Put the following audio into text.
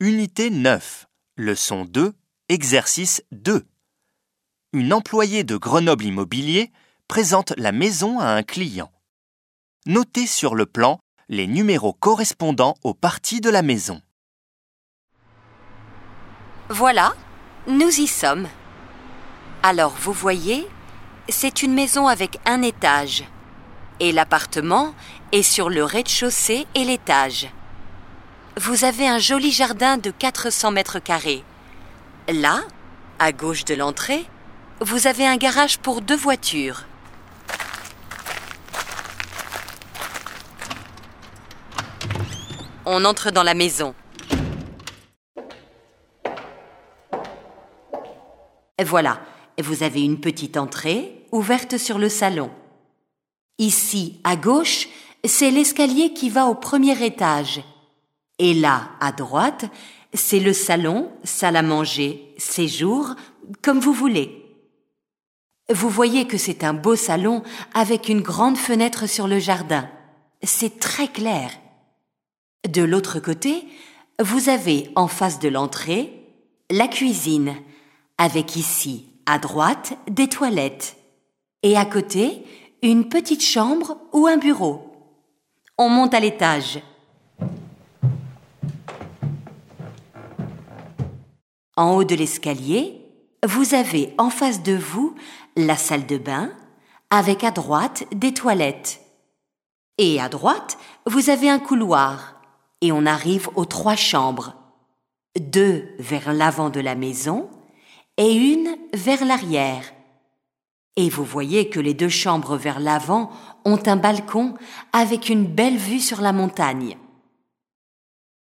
Unité 9. Leçon 2. Exercice 2. Une employée de Grenoble Immobilier présente la maison à un client. Notez sur le plan les numéros correspondant aux parties de la maison. Voilà, nous y sommes. Alors, vous voyez, c'est une maison avec un étage. Et l'appartement est sur le rez-de-chaussée et l'étage. Vous avez un joli jardin de 400 mètres carrés. Là, à gauche de l'entrée, vous avez un garage pour deux voitures. On entre dans la maison. Voilà, vous avez une petite entrée ouverte sur le salon. Ici, à gauche, c'est l'escalier qui va au premier étage. Et là, à droite, c'est le salon, salle à manger, séjour, comme vous voulez. Vous voyez que c'est un beau salon avec une grande fenêtre sur le jardin. C'est très clair. De l'autre côté, vous avez en face de l'entrée la cuisine, avec ici, à droite, des toilettes, et à côté, une petite chambre ou un bureau. On monte à l'étage. En haut de l'escalier, vous avez en face de vous la salle de bain, avec à droite des toilettes. Et à droite, vous avez un couloir, et on arrive aux trois chambres. Deux vers l'avant de la maison et une vers l'arrière. Et vous voyez que les deux chambres vers l'avant ont un balcon avec une belle vue sur la montagne.